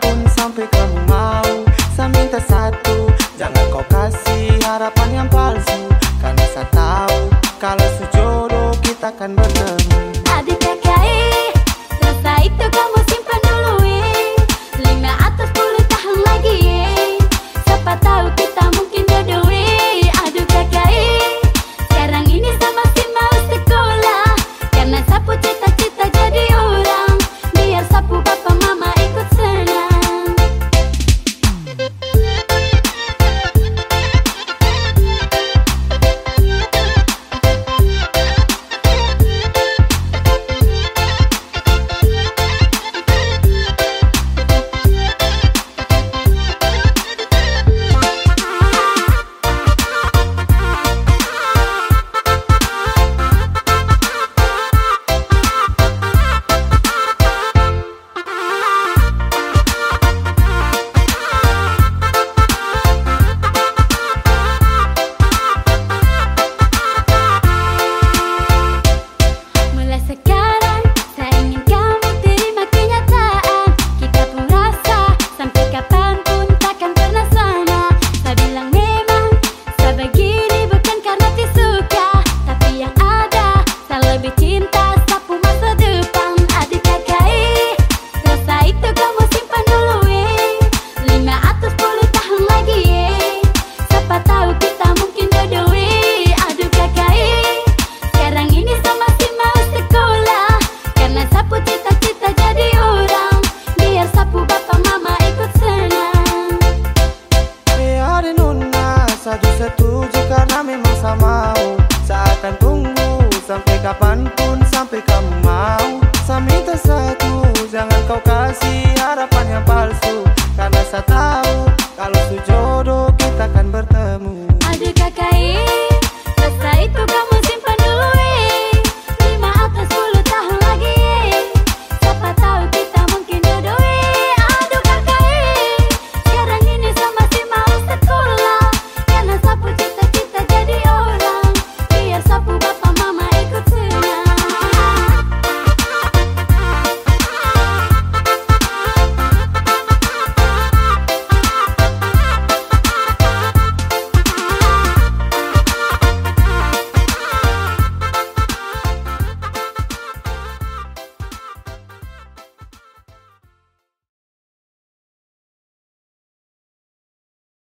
pun sampai kamu mau. Saya minta satu Jangan kau kasih harapan yang palsu. Karena saya tahu Kalau sejodoh kita akan bertemu. Adik kakak Rasa itu kamu jadi setuju karena memang saya mau. Seakan tunggu sampai kapan pun sampai kamu mau. Saya minta satu jangan kau kasih harapan yang palsu. Karena saya tahu